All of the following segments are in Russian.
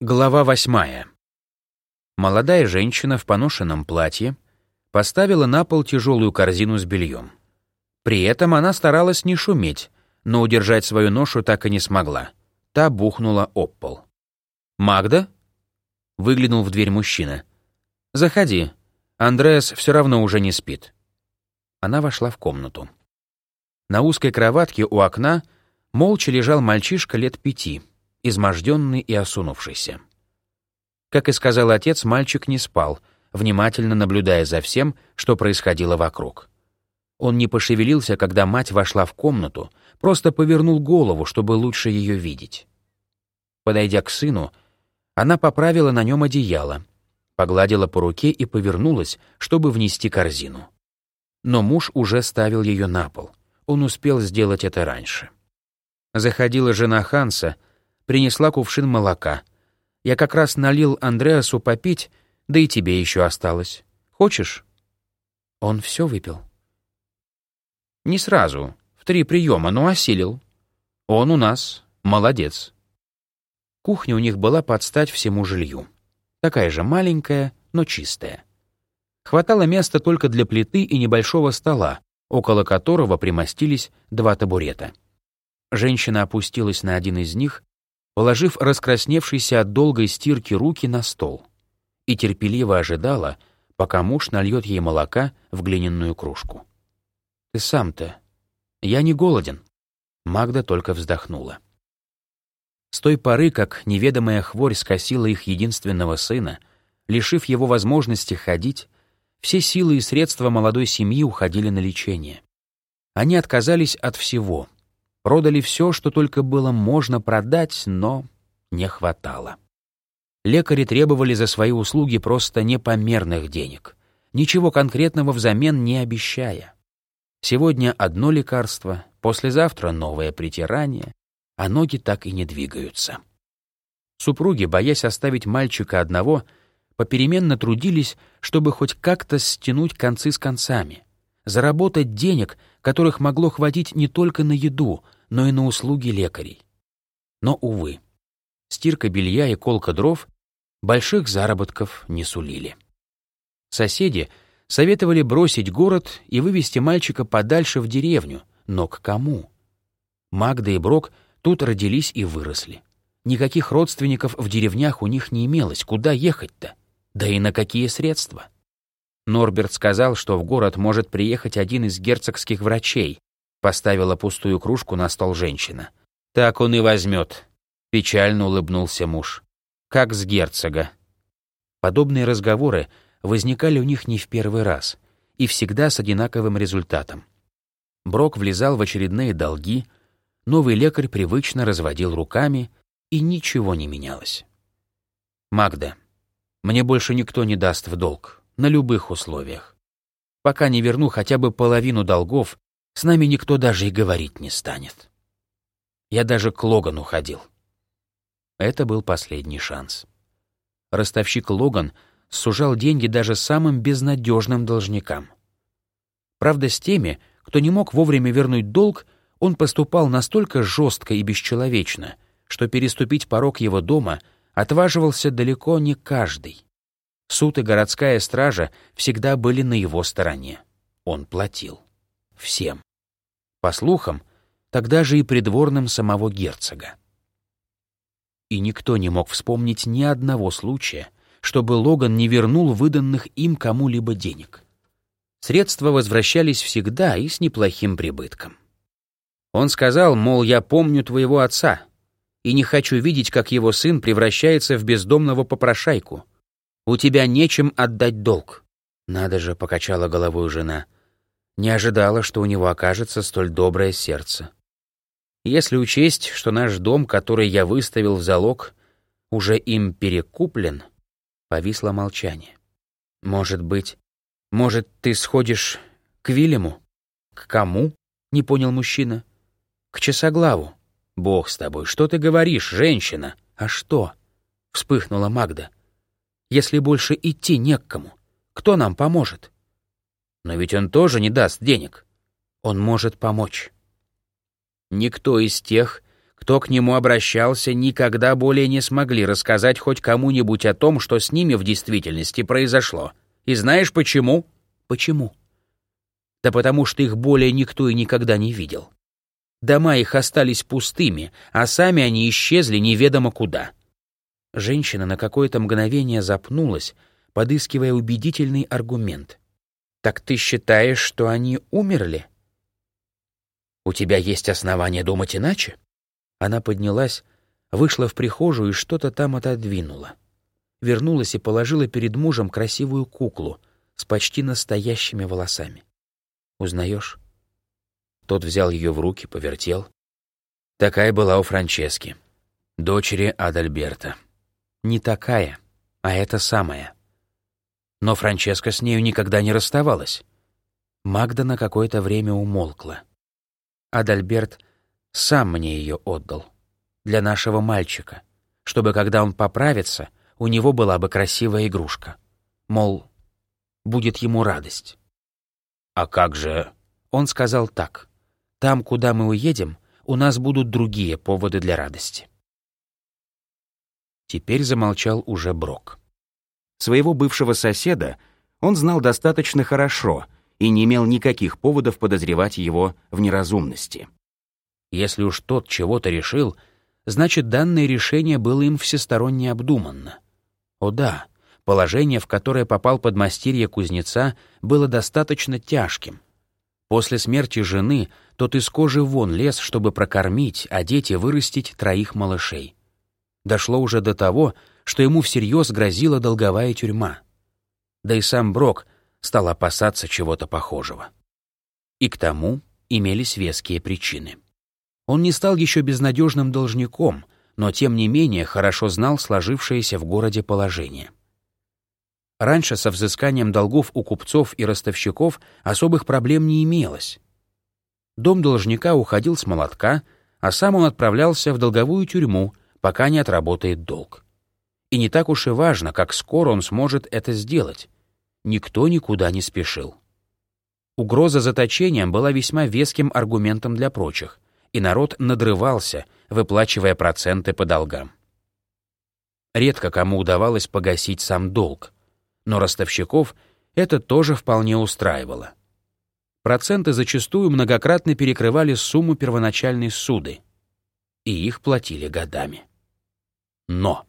Глава восьмая. Молодая женщина в поношенном платье поставила на пол тяжелую корзину с бельем. При этом она старалась не шуметь, но удержать свою ношу так и не смогла. Та бухнула об пол. «Магда?» — выглянул в дверь мужчина. «Заходи. Андреас все равно уже не спит». Она вошла в комнату. На узкой кроватке у окна молча лежал мальчишка лет пяти — изможденный и осунувшийся. Как и сказал отец, мальчик не спал, внимательно наблюдая за всем, что происходило вокруг. Он не пошевелился, когда мать вошла в комнату, просто повернул голову, чтобы лучше ее видеть. Подойдя к сыну, она поправила на нем одеяло, погладила по руке и повернулась, чтобы внести корзину. Но муж уже ставил ее на пол. Он успел сделать это раньше. Заходила жена Ханса, принесла кувшин молока. Я как раз налил Андреасу попить, да и тебе еще осталось. Хочешь? Он все выпил. Не сразу, в три приема, но осилил. Он у нас молодец. Кухня у них была под стать всему жилью. Такая же маленькая, но чистая. Хватало места только для плиты и небольшого стола, около которого примостились два табурета. Женщина опустилась на один из них положив раскрасневшиеся от долгой стирки руки на стол, и терпеливо ожидала, пока муж нальет ей молока в глиняную кружку. «Ты сам-то? Я не голоден». Магда только вздохнула. С той поры, как неведомая хворь скосила их единственного сына, лишив его возможности ходить, все силы и средства молодой семьи уходили на лечение. Они отказались от всего — Продали все, что только было можно продать, но не хватало. Лекари требовали за свои услуги просто непомерных денег, ничего конкретного взамен не обещая. Сегодня одно лекарство, послезавтра новое притирание, а ноги так и не двигаются. Супруги, боясь оставить мальчика одного, попеременно трудились, чтобы хоть как-то стянуть концы с концами, заработать денег, которых могло хватить не только на еду, но и на услуги лекарей. Но, увы, стирка белья и колка дров больших заработков не сулили. Соседи советовали бросить город и вывести мальчика подальше в деревню, но к кому? Магда и Брок тут родились и выросли. Никаких родственников в деревнях у них не имелось, куда ехать-то? Да и на какие средства? Норберт сказал, что в город может приехать один из герцогских врачей, Поставила пустую кружку на стол женщина. «Так он и возьмет», — печально улыбнулся муж. «Как с герцога». Подобные разговоры возникали у них не в первый раз и всегда с одинаковым результатом. Брок влезал в очередные долги, новый лекарь привычно разводил руками, и ничего не менялось. «Магда, мне больше никто не даст в долг, на любых условиях. Пока не верну хотя бы половину долгов, с нами никто даже и говорить не станет. Я даже к Логану ходил. Это был последний шанс. Ростовщик Логан сужал деньги даже самым безнадежным должникам. Правда, с теми, кто не мог вовремя вернуть долг, он поступал настолько жестко и бесчеловечно, что переступить порог его дома отваживался далеко не каждый. Суд и городская стража всегда были на его стороне. Он платил. Всем. По слухам, тогда же и придворным самого герцога. И никто не мог вспомнить ни одного случая, чтобы Логан не вернул выданных им кому-либо денег. Средства возвращались всегда и с неплохим прибытком. Он сказал, мол, я помню твоего отца, и не хочу видеть, как его сын превращается в бездомного попрошайку. У тебя нечем отдать долг. Надо же, покачала головой жена. Не ожидала, что у него окажется столь доброе сердце. Если учесть, что наш дом, который я выставил в залог, уже им перекуплен, повисло молчание. Может быть, может, ты сходишь к Вильяму? К кому? Не понял мужчина. К часоглаву. Бог с тобой, что ты говоришь, женщина? А что? Вспыхнула Магда. Если больше идти не к кому, кто нам поможет? Но ведь он тоже не даст денег. Он может помочь. Никто из тех, кто к нему обращался, никогда более не смогли рассказать хоть кому-нибудь о том, что с ними в действительности произошло. И знаешь почему? Почему? Да потому что их более никто и никогда не видел. Дома их остались пустыми, а сами они исчезли неведомо куда. Женщина на какое-то мгновение запнулась, подыскивая убедительный аргумент. «Так ты считаешь, что они умерли?» «У тебя есть основания думать иначе?» Она поднялась, вышла в прихожую и что-то там отодвинула. Вернулась и положила перед мужем красивую куклу с почти настоящими волосами. «Узнаешь?» Тот взял ее в руки, повертел. Такая была у Франчески, дочери Адальберта. Не такая, а это самая. Но Франческа с нею никогда не расставалась. Магда на какое-то время умолкла. Адальберт сам мне ее отдал. Для нашего мальчика. Чтобы, когда он поправится, у него была бы красивая игрушка. Мол, будет ему радость. А как же... Он сказал так. Там, куда мы уедем, у нас будут другие поводы для радости. Теперь замолчал уже Брок. Своего бывшего соседа он знал достаточно хорошо и не имел никаких поводов подозревать его в неразумности. Если уж тот чего-то решил, значит, данное решение было им всесторонне обдуманно. О да, положение, в которое попал подмастерье кузнеца, было достаточно тяжким. После смерти жены тот из кожи вон лез, чтобы прокормить, одеть и вырастить троих малышей. Дошло уже до того, что ему всерьез грозила долговая тюрьма. Да и сам Брок стал опасаться чего-то похожего. И к тому имелись веские причины. Он не стал еще безнадежным должником, но тем не менее хорошо знал сложившееся в городе положение. Раньше со взысканием долгов у купцов и ростовщиков особых проблем не имелось. Дом должника уходил с молотка, а сам он отправлялся в долговую тюрьму, пока не отработает долг. И не так уж и важно, как скоро он сможет это сделать. Никто никуда не спешил. Угроза заточением была весьма веским аргументом для прочих, и народ надрывался, выплачивая проценты по долгам. Редко кому удавалось погасить сам долг, но ростовщиков это тоже вполне устраивало. Проценты зачастую многократно перекрывали сумму первоначальной суды, и их платили годами. Но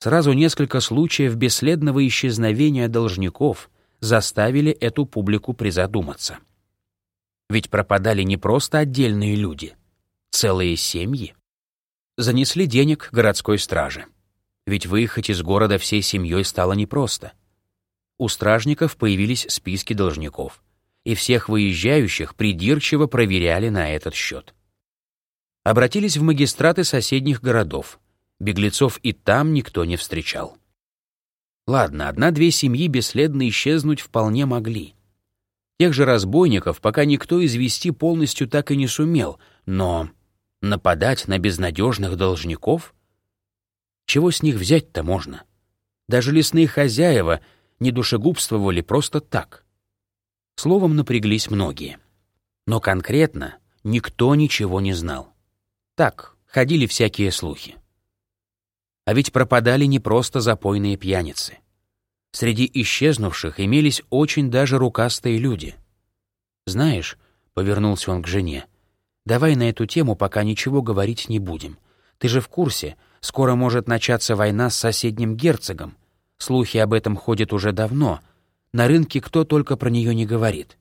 сразу несколько случаев бесследного исчезновения должников заставили эту публику призадуматься. Ведь пропадали не просто отдельные люди, целые семьи. Занесли денег городской страже. Ведь выехать из города всей семьей стало непросто. У стражников появились списки должников, и всех выезжающих придирчиво проверяли на этот счет. Обратились в магистраты соседних городов. Беглецов и там никто не встречал. Ладно, одна-две семьи бесследно исчезнуть вполне могли — Тех же разбойников пока никто извести полностью так и не сумел, но нападать на безнадежных должников? Чего с них взять-то можно? Даже лесные хозяева не душегубствовали просто так. Словом, напряглись многие. Но конкретно никто ничего не знал. Так, ходили всякие слухи. А ведь пропадали не просто запойные пьяницы. Среди исчезнувших имелись очень даже рукастые люди. «Знаешь», — повернулся он к жене, — «давай на эту тему пока ничего говорить не будем. Ты же в курсе, скоро может начаться война с соседним герцогом. Слухи об этом ходят уже давно. На рынке кто только про нее не говорит.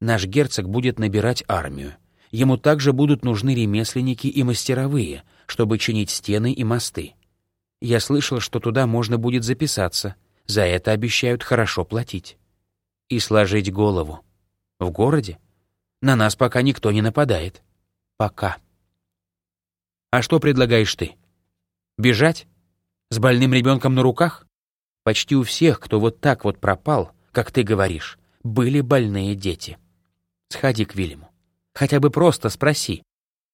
Наш герцог будет набирать армию. Ему также будут нужны ремесленники и мастеровые, чтобы чинить стены и мосты. Я слышал, что туда можно будет записаться — за это обещают хорошо платить. И сложить голову. В городе? На нас пока никто не нападает. Пока. А что предлагаешь ты? Бежать? С больным ребенком на руках? Почти у всех, кто вот так вот пропал, как ты говоришь, были больные дети. Сходи к Вильяму. Хотя бы просто спроси.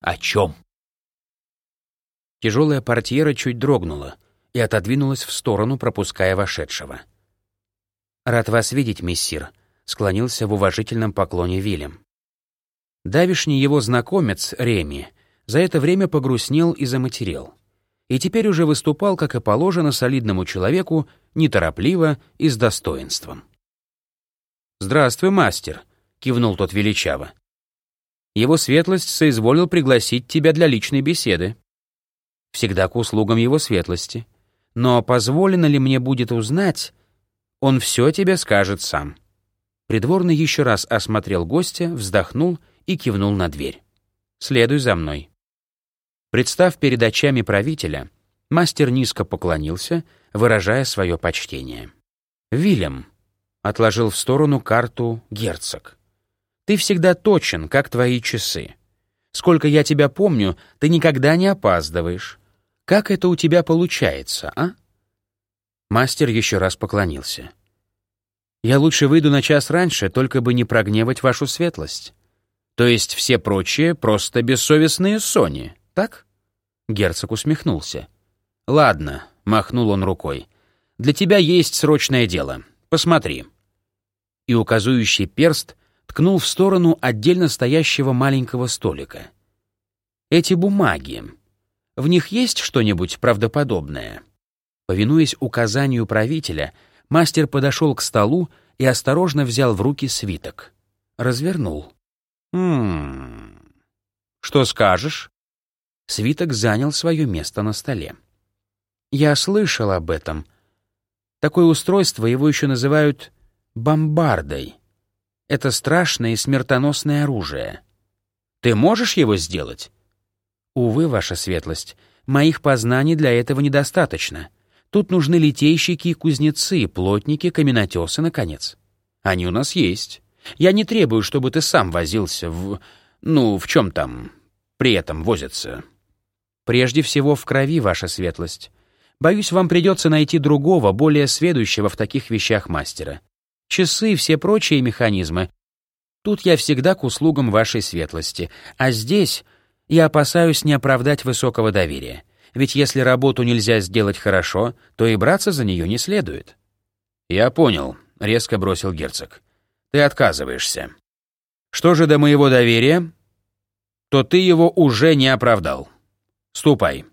О чем? Тяжелая портьера чуть дрогнула, и отодвинулась в сторону, пропуская вошедшего. «Рад вас видеть, миссир», — склонился в уважительном поклоне Вильям. Давишний его знакомец, Реми, за это время погрустнел и заматерел. И теперь уже выступал, как и положено солидному человеку, неторопливо и с достоинством. «Здравствуй, мастер», — кивнул тот величаво. «Его светлость соизволил пригласить тебя для личной беседы. Всегда к услугам его светлости. Но позволено ли мне будет узнать, он все тебе скажет сам». Придворный еще раз осмотрел гостя, вздохнул и кивнул на дверь. «Следуй за мной». Представ перед очами правителя, мастер низко поклонился, выражая свое почтение. «Вильям», — отложил в сторону карту герцог, — «ты всегда точен, как твои часы. Сколько я тебя помню, ты никогда не опаздываешь. Как это у тебя получается, а?» Мастер еще раз поклонился. «Я лучше выйду на час раньше, только бы не прогневать вашу светлость. То есть все прочие просто бессовестные сони, так?» Герцог усмехнулся. «Ладно», — махнул он рукой. «Для тебя есть срочное дело. Посмотри». И указующий перст ткнул в сторону отдельно стоящего маленького столика. «Эти бумаги. В них есть что-нибудь правдоподобное?» Повинуясь указанию правителя, мастер подошел к столу и осторожно взял в руки свиток. Развернул. «Хм... Что скажешь?» Свиток занял свое место на столе. «Я слышал об этом. Такое устройство его еще называют бомбардой. Это страшное и смертоносное оружие. Ты можешь его сделать?» «Увы, ваша светлость, моих познаний для этого недостаточно. Тут нужны литейщики и кузнецы, плотники, каменотесы, наконец. Они у нас есть. Я не требую, чтобы ты сам возился в... Ну, в чем там при этом возится. Прежде всего в крови, ваша светлость. Боюсь, вам придется найти другого, более сведущего в таких вещах мастера. Часы и все прочие механизмы. Тут я всегда к услугам вашей светлости. А здесь я опасаюсь не оправдать высокого доверия ведь если работу нельзя сделать хорошо, то и браться за нее не следует. «Я понял», — резко бросил герцог. «Ты отказываешься. Что же до моего доверия, то ты его уже не оправдал. Ступай».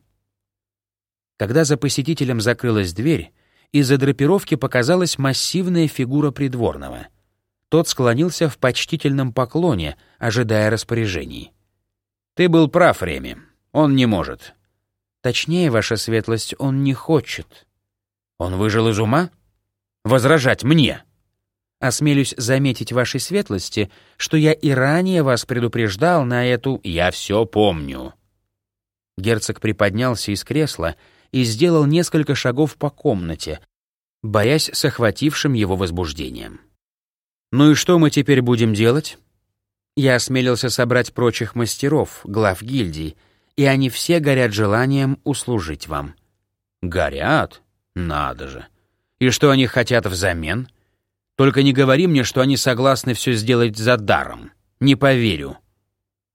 Когда за посетителем закрылась дверь, из-за драпировки показалась массивная фигура придворного. Тот склонился в почтительном поклоне, ожидая распоряжений. «Ты был прав, Реми. Он не может. Точнее, ваша светлость, он не хочет. Он выжил из ума? Возражать мне? Осмелюсь заметить вашей светлости, что я и ранее вас предупреждал на эту «я все помню». Герцог приподнялся из кресла и сделал несколько шагов по комнате, боясь с охватившим его возбуждением. «Ну и что мы теперь будем делать?» Я осмелился собрать прочих мастеров, глав гильдий, и они все горят желанием услужить вам». «Горят? Надо же! И что они хотят взамен? Только не говори мне, что они согласны все сделать за даром. Не поверю».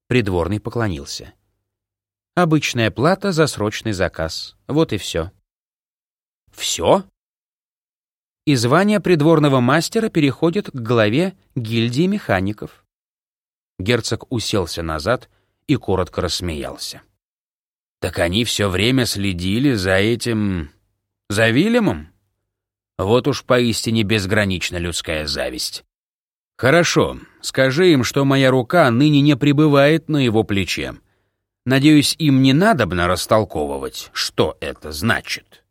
Придворный поклонился. «Обычная плата за срочный заказ. Вот и все». «Все?» И звание придворного мастера переходит к главе гильдии механиков. Герцог уселся назад и коротко рассмеялся. Так они все время следили за этим... за Вильямом? Вот уж поистине безгранична людская зависть. Хорошо, скажи им, что моя рука ныне не пребывает на его плече. Надеюсь, им не надобно растолковывать, что это значит.